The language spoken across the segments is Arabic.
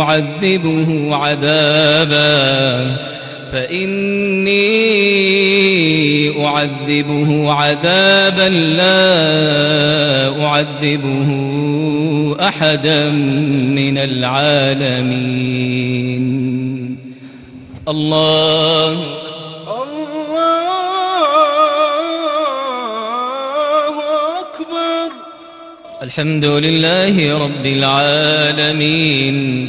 أعذبه عذابا. فإني أعذبه عذابا لا أعذبه أحدا من العالمين. الله. الحمد لله رب العالمين.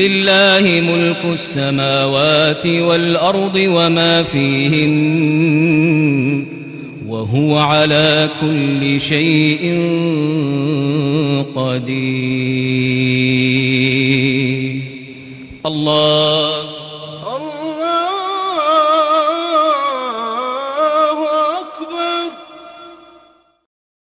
لله ملك السماوات والأرض وما فيهن وهو على كل شيء قدير. الله